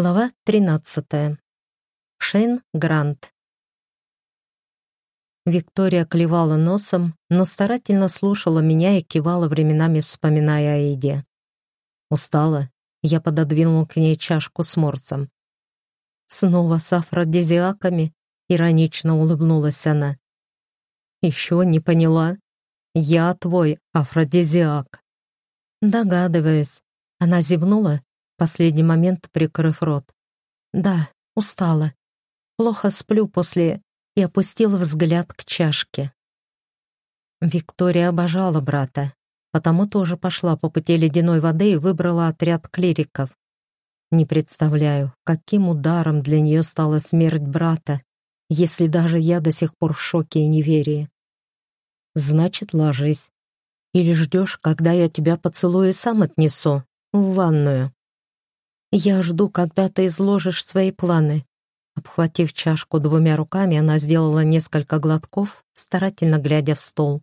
Глава 13. Шейн Грант. Виктория клевала носом, но старательно слушала меня и кивала временами, вспоминая о еде. Устала, я пододвинул к ней чашку с морсом. Снова с афродизиаками, иронично улыбнулась она. Еще не поняла. Я твой афродизиак. Догадываюсь. Она зевнула последний момент прикрыв рот. «Да, устала. Плохо сплю после...» и опустила взгляд к чашке. Виктория обожала брата, потому тоже пошла по пути ледяной воды и выбрала отряд клириков. Не представляю, каким ударом для нее стала смерть брата, если даже я до сих пор в шоке и неверии. Значит, ложись. Или ждешь, когда я тебя поцелую и сам отнесу в ванную. «Я жду, когда ты изложишь свои планы». Обхватив чашку двумя руками, она сделала несколько глотков, старательно глядя в стол.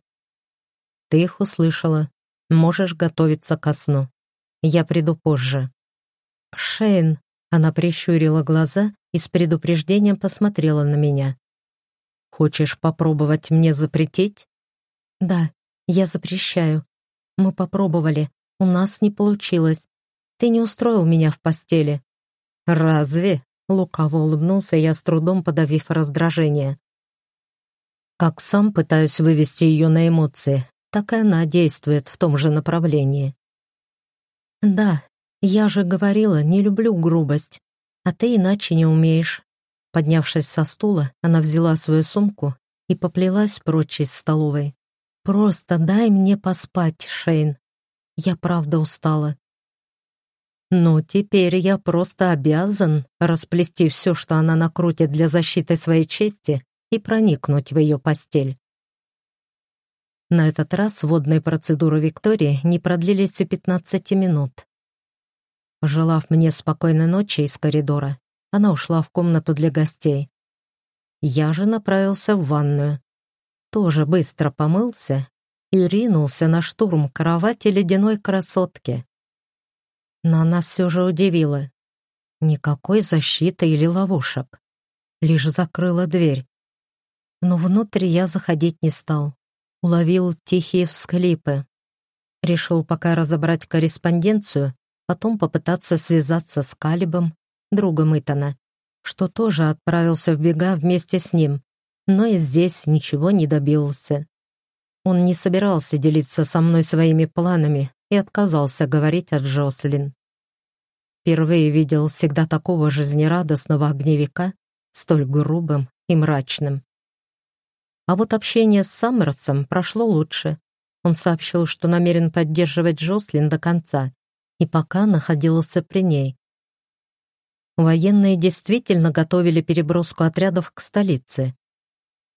«Ты их услышала. Можешь готовиться ко сну. Я приду позже». «Шейн», — она прищурила глаза и с предупреждением посмотрела на меня. «Хочешь попробовать мне запретить?» «Да, я запрещаю. Мы попробовали. У нас не получилось. Ты не устроил меня в постели». «Разве?» — лукаво улыбнулся я, с трудом подавив раздражение. Как сам пытаюсь вывести ее на эмоции, так и она действует в том же направлении. «Да, я же говорила, не люблю грубость, а ты иначе не умеешь». Поднявшись со стула, она взяла свою сумку и поплелась прочь из столовой. «Просто дай мне поспать, Шейн. Я правда устала. Ну, теперь я просто обязан расплести все, что она накрутит для защиты своей чести, и проникнуть в ее постель. На этот раз водные процедуры Виктории не продлились и 15 минут. Пожелав мне спокойной ночи из коридора, она ушла в комнату для гостей. Я же направился в ванную. Тоже быстро помылся и ринулся на штурм кровати ледяной красотки. Но она все же удивила. Никакой защиты или ловушек. Лишь закрыла дверь. Но внутрь я заходить не стал. Уловил тихие всклипы. Решил пока разобрать корреспонденцию, потом попытаться связаться с Калибом, другом Итана, что тоже отправился в бега вместе с ним, но и здесь ничего не добился. Он не собирался делиться со мной своими планами, и отказался говорить о Джослин. Впервые видел всегда такого жизнерадостного огневика, столь грубым и мрачным. А вот общение с Саммерсом прошло лучше. Он сообщил, что намерен поддерживать Джослин до конца, и пока находился при ней. Военные действительно готовили переброску отрядов к столице.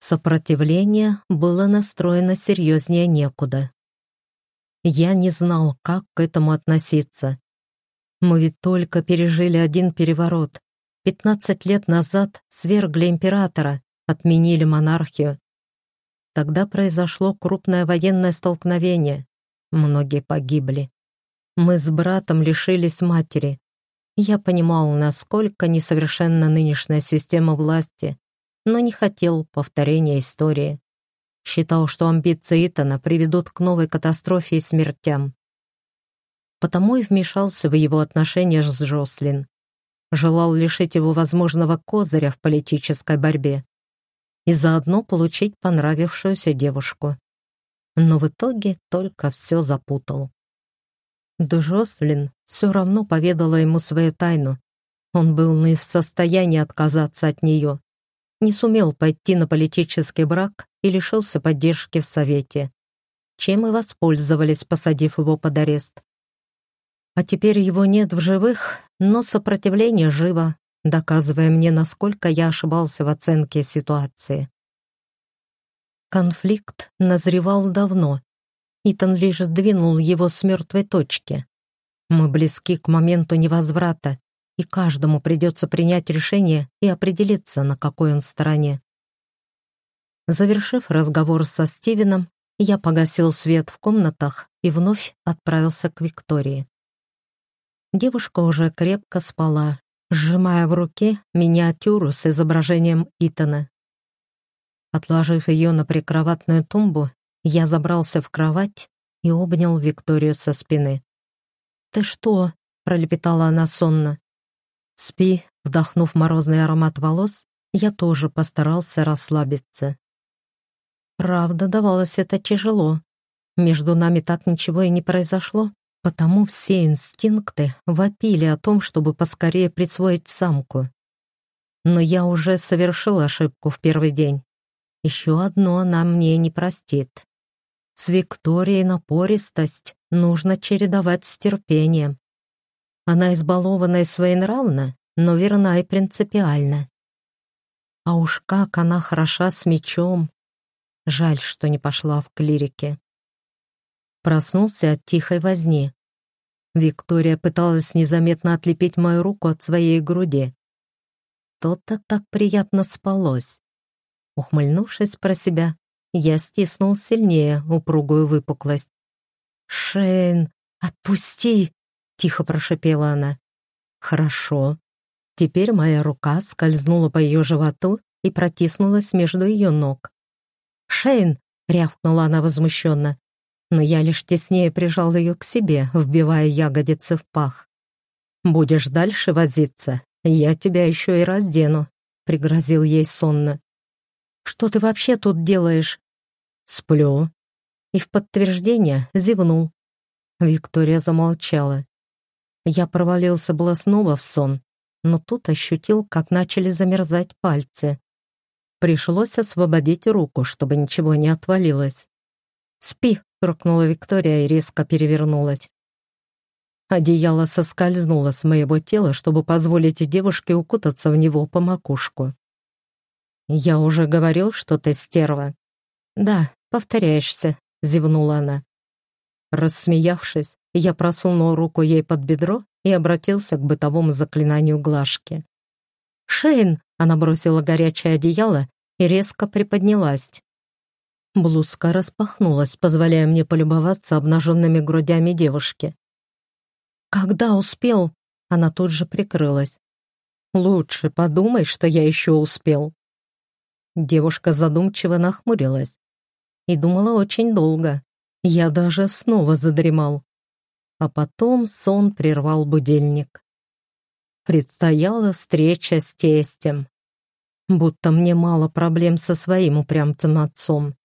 Сопротивление было настроено серьезнее некуда. Я не знал, как к этому относиться. Мы ведь только пережили один переворот. Пятнадцать лет назад свергли императора, отменили монархию. Тогда произошло крупное военное столкновение. Многие погибли. Мы с братом лишились матери. Я понимал, насколько несовершенна нынешняя система власти, но не хотел повторения истории. Считал, что амбиции Итана приведут к новой катастрофе и смертям. Потому и вмешался в его отношения с Джослин. Желал лишить его возможного козыря в политической борьбе и заодно получить понравившуюся девушку. Но в итоге только все запутал. Джослин все равно поведала ему свою тайну. Он был не в состоянии отказаться от нее не сумел пойти на политический брак и лишился поддержки в Совете, чем и воспользовались, посадив его под арест. А теперь его нет в живых, но сопротивление живо, доказывая мне, насколько я ошибался в оценке ситуации. Конфликт назревал давно. Итан лишь сдвинул его с мертвой точки. Мы близки к моменту невозврата, и каждому придется принять решение и определиться, на какой он стороне. Завершив разговор со Стивеном, я погасил свет в комнатах и вновь отправился к Виктории. Девушка уже крепко спала, сжимая в руке миниатюру с изображением Итана. Отложив ее на прикроватную тумбу, я забрался в кровать и обнял Викторию со спины. «Ты что?» — пролепетала она сонно. «Спи», вдохнув морозный аромат волос, я тоже постарался расслабиться. Правда, давалось это тяжело. Между нами так ничего и не произошло, потому все инстинкты вопили о том, чтобы поскорее присвоить самку. Но я уже совершил ошибку в первый день. Еще одно она мне не простит. С Викторией напористость нужно чередовать с терпением. Она избалована и своенравна, но верна и принципиальна. А уж как она хороша с мечом. Жаль, что не пошла в клирике. Проснулся от тихой возни. Виктория пыталась незаметно отлепить мою руку от своей груди. То-то так приятно спалось. Ухмыльнувшись про себя, я стиснул сильнее упругую выпуклость. «Шейн, отпусти!» — тихо прошипела она. «Хорошо». Теперь моя рука скользнула по ее животу и протиснулась между ее ног. «Шейн!» — рявкнула она возмущенно. Но я лишь теснее прижал ее к себе, вбивая ягодицы в пах. «Будешь дальше возиться, я тебя еще и раздену», — пригрозил ей сонно. «Что ты вообще тут делаешь?» «Сплю». И в подтверждение зевнул. Виктория замолчала. Я провалился было снова в сон, но тут ощутил, как начали замерзать пальцы. Пришлось освободить руку, чтобы ничего не отвалилось. «Спи!» — рукнула Виктория и резко перевернулась. Одеяло соскользнуло с моего тела, чтобы позволить девушке укутаться в него по макушку. «Я уже говорил, что ты стерва». «Да, повторяешься», — зевнула она. Рассмеявшись, я просунул руку ей под бедро и обратился к бытовому заклинанию глажки. «Шейн!» — она бросила горячее одеяло и резко приподнялась. Блузка распахнулась, позволяя мне полюбоваться обнаженными грудями девушки. «Когда успел?» — она тут же прикрылась. «Лучше подумай, что я еще успел». Девушка задумчиво нахмурилась и думала очень долго. Я даже снова задремал. А потом сон прервал будильник. Предстояла встреча с тестем. Будто мне мало проблем со своим упрямцем отцом.